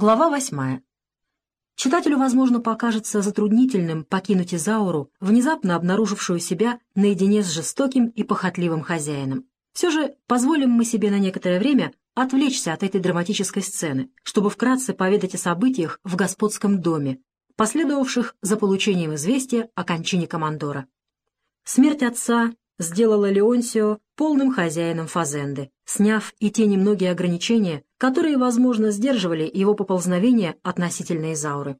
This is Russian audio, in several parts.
Глава восьмая. Читателю, возможно, покажется затруднительным покинуть Изауру, внезапно обнаружившую себя наедине с жестоким и похотливым хозяином. Все же позволим мы себе на некоторое время отвлечься от этой драматической сцены, чтобы вкратце поведать о событиях в господском доме, последовавших за получением известия о кончине командора. Смерть отца сделала Леонсио полным хозяином Фазенды, сняв и те немногие ограничения, которые, возможно, сдерживали его поползновения относительно Изауры.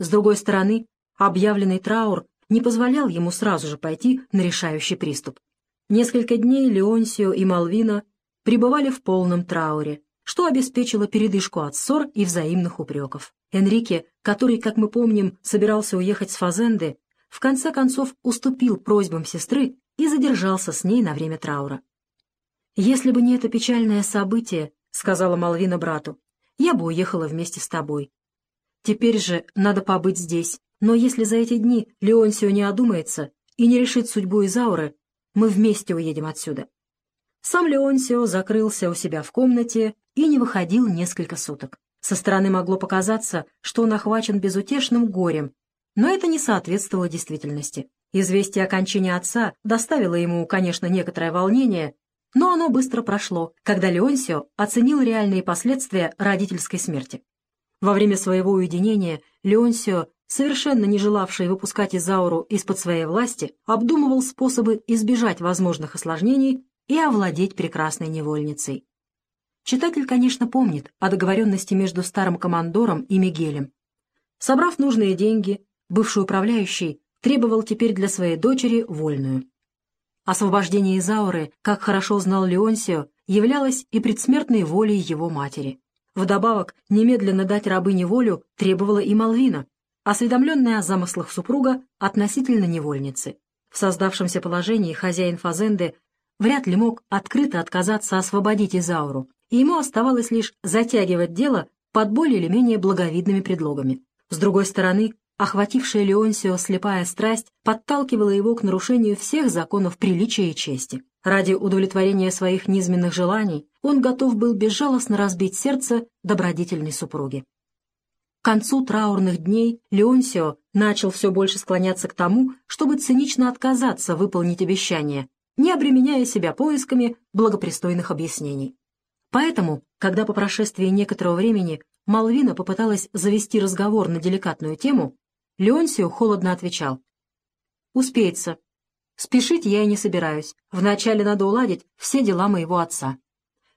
С другой стороны, объявленный траур не позволял ему сразу же пойти на решающий приступ. Несколько дней Леонсио и Малвина пребывали в полном трауре, что обеспечило передышку от ссор и взаимных упреков. Энрике, который, как мы помним, собирался уехать с Фазенды, в конце концов уступил просьбам сестры и задержался с ней на время траура. «Если бы не это печальное событие, — сказала Малвина брату, — я бы уехала вместе с тобой. Теперь же надо побыть здесь, но если за эти дни Леонсио не одумается и не решит судьбу Изауры, мы вместе уедем отсюда». Сам Леонсио закрылся у себя в комнате и не выходил несколько суток. Со стороны могло показаться, что он охвачен безутешным горем, но это не соответствовало действительности. Известие о кончине отца доставило ему, конечно, некоторое волнение, но оно быстро прошло, когда Леонсио оценил реальные последствия родительской смерти. Во время своего уединения Леонсио, совершенно не желавший выпускать Изауру из-под своей власти, обдумывал способы избежать возможных осложнений и овладеть прекрасной невольницей. Читатель, конечно, помнит о договоренности между старым командором и Мигелем. Собрав нужные деньги, бывший управляющий требовал теперь для своей дочери вольную. Освобождение Изауры, как хорошо знал Леонсио, являлось и предсмертной волей его матери. Вдобавок, немедленно дать рабыне волю требовала и Малвина, осведомленная о замыслах супруга относительно невольницы. В создавшемся положении хозяин Фазенды вряд ли мог открыто отказаться освободить Изауру, и ему оставалось лишь затягивать дело под более или менее благовидными предлогами. С другой стороны, Охватившая Леонсио слепая страсть подталкивала его к нарушению всех законов приличия и чести. Ради удовлетворения своих низменных желаний он готов был безжалостно разбить сердце добродетельной супруги. К концу траурных дней Леонсио начал все больше склоняться к тому, чтобы цинично отказаться выполнить обещание, не обременяя себя поисками благопристойных объяснений. Поэтому, когда по прошествии некоторого времени Малвина попыталась завести разговор на деликатную тему, Леонсио холодно отвечал. «Успеется. Спешить я и не собираюсь. Вначале надо уладить все дела моего отца.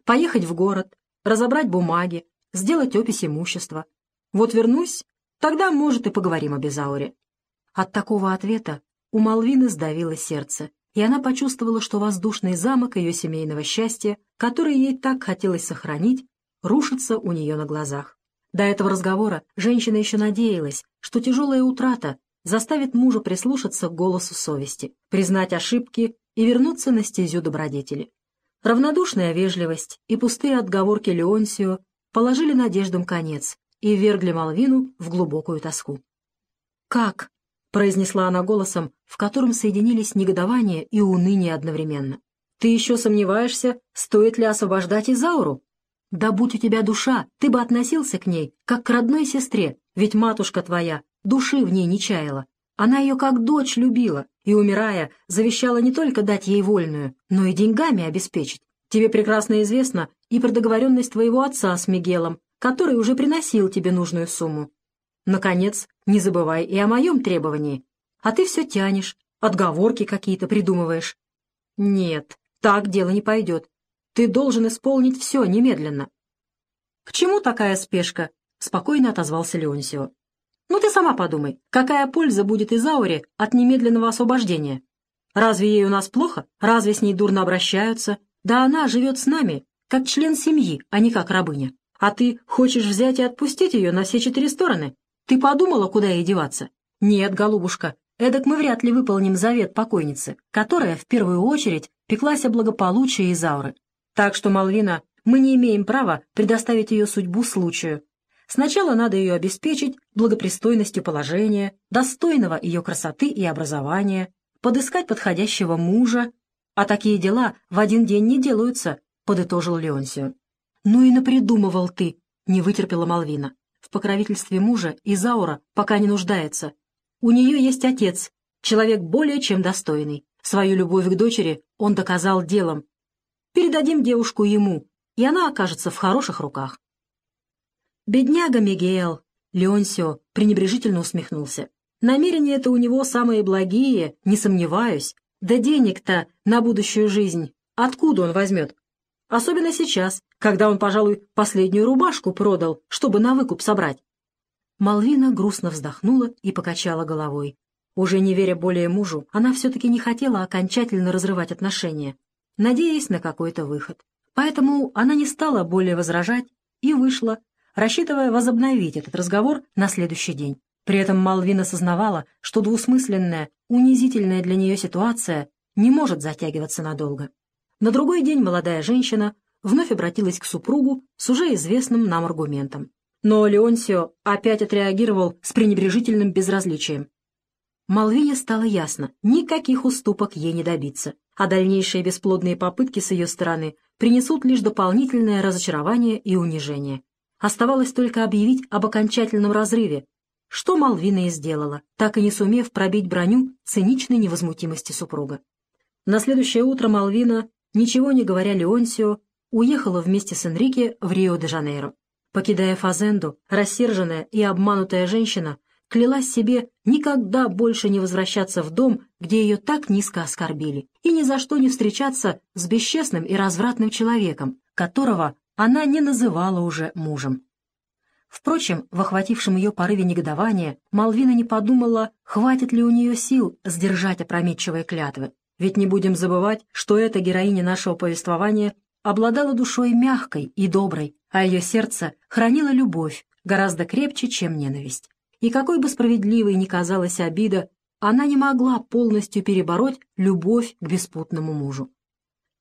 Поехать в город, разобрать бумаги, сделать опись имущества. Вот вернусь, тогда, может, и поговорим о Безауре». От такого ответа у Малвины сдавило сердце, и она почувствовала, что воздушный замок ее семейного счастья, который ей так хотелось сохранить, рушится у нее на глазах. До этого разговора женщина еще надеялась, что тяжелая утрата заставит мужа прислушаться к голосу совести, признать ошибки и вернуться на стезю добродетели. Равнодушная вежливость и пустые отговорки Леонсио положили надеждам конец и ввергли Малвину в глубокую тоску. «Как?» — произнесла она голосом, в котором соединились негодование и уныние одновременно. «Ты еще сомневаешься, стоит ли освобождать Изауру?» Да будь у тебя душа, ты бы относился к ней, как к родной сестре, ведь матушка твоя души в ней не чаяла. Она ее как дочь любила и, умирая, завещала не только дать ей вольную, но и деньгами обеспечить. Тебе прекрасно известно и про договоренность твоего отца с Мигелом, который уже приносил тебе нужную сумму. Наконец, не забывай и о моем требовании. А ты все тянешь, отговорки какие-то придумываешь. Нет, так дело не пойдет. Ты должен исполнить все немедленно. — К чему такая спешка? — спокойно отозвался Леонсио. — Ну ты сама подумай, какая польза будет из Ауре от немедленного освобождения? Разве ей у нас плохо? Разве с ней дурно обращаются? Да она живет с нами, как член семьи, а не как рабыня. А ты хочешь взять и отпустить ее на все четыре стороны? Ты подумала, куда ей деваться? Нет, голубушка, эдак мы вряд ли выполним завет покойницы, которая в первую очередь пеклась о благополучии Изауры. Так что, Малвина, мы не имеем права предоставить ее судьбу случаю. Сначала надо ее обеспечить благопристойностью положения, достойного ее красоты и образования, подыскать подходящего мужа. А такие дела в один день не делаются, — подытожил Леонсио. «Ну и напридумывал ты», — не вытерпела Малвина. «В покровительстве мужа Изаура пока не нуждается. У нее есть отец, человек более чем достойный. Свою любовь к дочери он доказал делом. Передадим девушку ему, и она окажется в хороших руках. Бедняга Мигел, Леонсио пренебрежительно усмехнулся. Намерения это у него самые благие, не сомневаюсь. Да денег-то на будущую жизнь откуда он возьмет? Особенно сейчас, когда он, пожалуй, последнюю рубашку продал, чтобы на выкуп собрать. Малвина грустно вздохнула и покачала головой. Уже не веря более мужу, она все-таки не хотела окончательно разрывать отношения, надеясь на какой-то выход. Поэтому она не стала более возражать и вышла, рассчитывая возобновить этот разговор на следующий день. При этом Малвина сознавала, что двусмысленная, унизительная для нее ситуация не может затягиваться надолго. На другой день молодая женщина вновь обратилась к супругу с уже известным нам аргументом. Но Леонсио опять отреагировал с пренебрежительным безразличием. Малвине стало ясно, никаких уступок ей не добиться, а дальнейшие бесплодные попытки с ее стороны принесут лишь дополнительное разочарование и унижение. Оставалось только объявить об окончательном разрыве, что Малвина и сделала, так и не сумев пробить броню циничной невозмутимости супруга. На следующее утро Малвина, ничего не говоря Леонсио, уехала вместе с Энрике в Рио-де-Жанейро. Покидая Фазенду, рассерженная и обманутая женщина клялась себе никогда больше не возвращаться в дом, где ее так низко оскорбили, и ни за что не встречаться с бесчестным и развратным человеком, которого она не называла уже мужем. Впрочем, в охватившем ее порыве негодования Малвина не подумала, хватит ли у нее сил сдержать опрометчивые клятвы. Ведь не будем забывать, что эта героиня нашего повествования обладала душой мягкой и доброй, а ее сердце хранило любовь гораздо крепче, чем ненависть. И какой бы справедливой ни казалась обида, она не могла полностью перебороть любовь к беспутному мужу.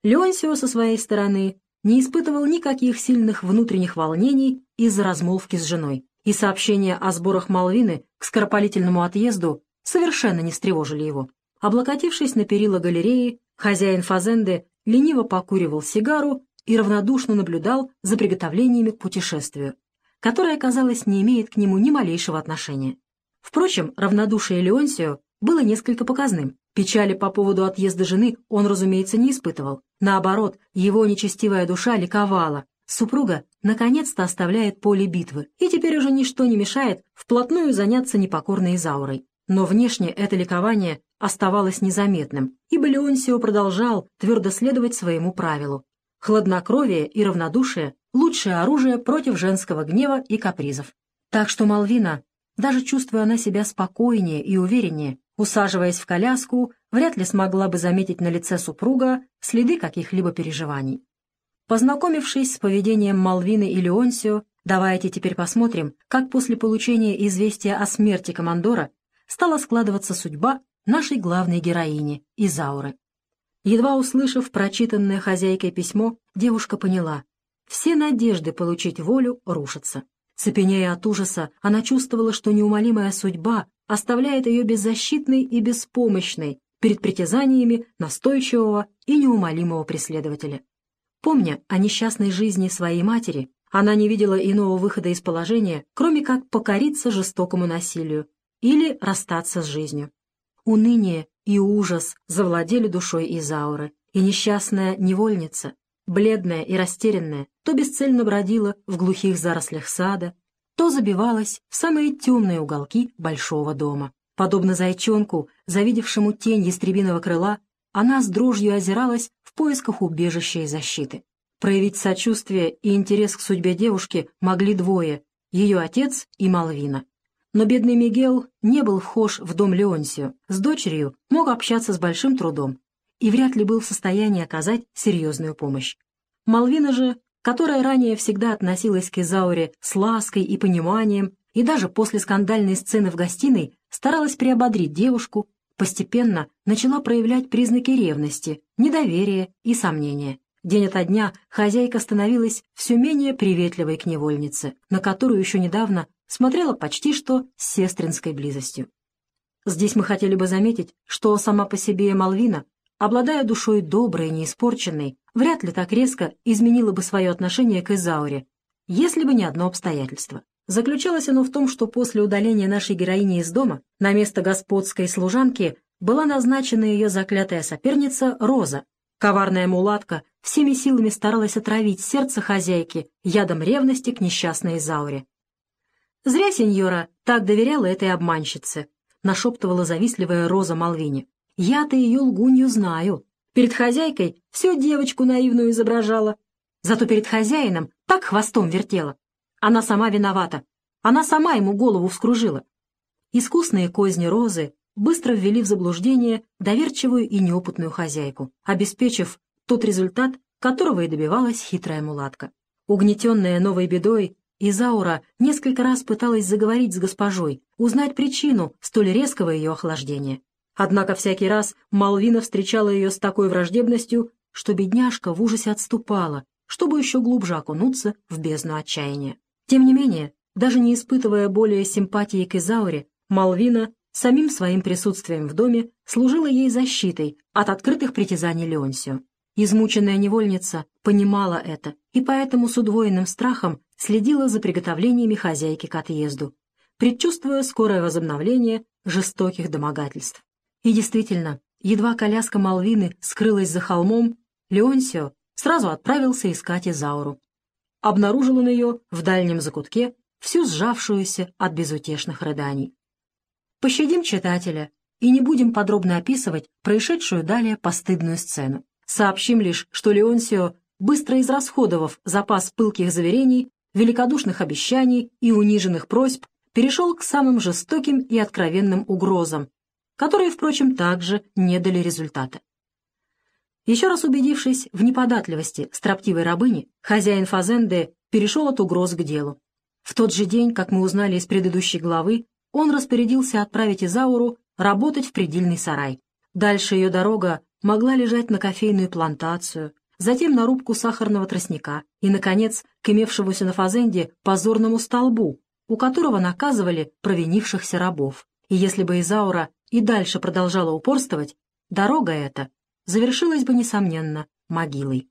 Леонсио со своей стороны не испытывал никаких сильных внутренних волнений из-за размолвки с женой, и сообщения о сборах Малвины к скоропалительному отъезду совершенно не встревожили его. Облокотившись на перила галереи, хозяин Фазенды лениво покуривал сигару и равнодушно наблюдал за приготовлениями к путешествию, которое, казалось, не имеет к нему ни малейшего отношения. Впрочем, равнодушие Леонсио было несколько показным. Печали по поводу отъезда жены он, разумеется, не испытывал. Наоборот, его нечестивая душа ликовала. Супруга наконец-то оставляет поле битвы, и теперь уже ничто не мешает вплотную заняться непокорной Изаурой. Но внешне это ликование оставалось незаметным, ибо Леонсио продолжал твердо следовать своему правилу. Хладнокровие и равнодушие — лучшее оружие против женского гнева и капризов. Так что Малвина, даже чувствуя она себя спокойнее и увереннее, Усаживаясь в коляску, вряд ли смогла бы заметить на лице супруга следы каких-либо переживаний. Познакомившись с поведением Малвины и Леонсио, давайте теперь посмотрим, как после получения известия о смерти командора стала складываться судьба нашей главной героини, Изауры. Едва услышав прочитанное хозяйкой письмо, девушка поняла, все надежды получить волю рушатся. Цепенея от ужаса, она чувствовала, что неумолимая судьба оставляет ее беззащитной и беспомощной перед притязаниями настойчивого и неумолимого преследователя. Помня о несчастной жизни своей матери, она не видела иного выхода из положения, кроме как покориться жестокому насилию или расстаться с жизнью. Уныние и ужас завладели душой Изауры, и несчастная невольница, бледная и растерянная, то бесцельно бродила в глухих зарослях сада, то забивалась в самые темные уголки большого дома. Подобно зайчонку, завидевшему тень ястребиного крыла, она с дрожью озиралась в поисках убежища и защиты. Проявить сочувствие и интерес к судьбе девушки могли двое — ее отец и Малвина. Но бедный Мигел не был вхож в дом Леонсию, с дочерью мог общаться с большим трудом и вряд ли был в состоянии оказать серьезную помощь. Малвина же которая ранее всегда относилась к Изауре с лаской и пониманием, и даже после скандальной сцены в гостиной старалась приободрить девушку, постепенно начала проявлять признаки ревности, недоверия и сомнения. День ото дня хозяйка становилась все менее приветливой к невольнице, на которую еще недавно смотрела почти что с сестринской близостью. Здесь мы хотели бы заметить, что сама по себе Малвина, обладая душой доброй неиспорченной, вряд ли так резко изменила бы свое отношение к Изауре, если бы не одно обстоятельство. Заключалось оно в том, что после удаления нашей героини из дома на место господской служанки была назначена ее заклятая соперница Роза. Коварная мулатка всеми силами старалась отравить сердце хозяйки ядом ревности к несчастной Изауре. «Зря сеньора так доверяла этой обманщице», — нашептывала завистливая Роза Малвини. «Я-то ее лгунью знаю. Перед хозяйкой всю девочку наивную изображала. Зато перед хозяином так хвостом вертела. Она сама виновата. Она сама ему голову вскружила». Искусные козни Розы быстро ввели в заблуждение доверчивую и неопытную хозяйку, обеспечив тот результат, которого и добивалась хитрая мулатка. Угнетенная новой бедой, Изаура несколько раз пыталась заговорить с госпожой, узнать причину столь резкого ее охлаждения. Однако всякий раз Малвина встречала ее с такой враждебностью, что бедняжка в ужасе отступала, чтобы еще глубже окунуться в бездну отчаяния. Тем не менее, даже не испытывая более симпатии к Изауре, Малвина самим своим присутствием в доме служила ей защитой от открытых притязаний Леонсио. Измученная невольница понимала это и поэтому с удвоенным страхом следила за приготовлениями хозяйки к отъезду, предчувствуя скорое возобновление жестоких домогательств. И действительно, едва коляска Малвины скрылась за холмом, Леонсио сразу отправился искать Изауру. Обнаружил он ее в дальнем закутке, всю сжавшуюся от безутешных рыданий. Пощадим читателя и не будем подробно описывать происшедшую далее постыдную сцену. Сообщим лишь, что Леонсио, быстро израсходовав запас пылких заверений, великодушных обещаний и униженных просьб, перешел к самым жестоким и откровенным угрозам, которые, впрочем, также не дали результата. Еще раз убедившись в неподатливости строптивой рабыни, хозяин Фазенде перешел от угроз к делу. В тот же день, как мы узнали из предыдущей главы, он распорядился отправить Изауру работать в предельный сарай. Дальше ее дорога могла лежать на кофейную плантацию, затем на рубку сахарного тростника и, наконец, к имевшемуся на Фазенде позорному столбу, у которого наказывали провинившихся рабов. И если бы Изаура и дальше продолжала упорствовать, дорога эта завершилась бы, несомненно, могилой.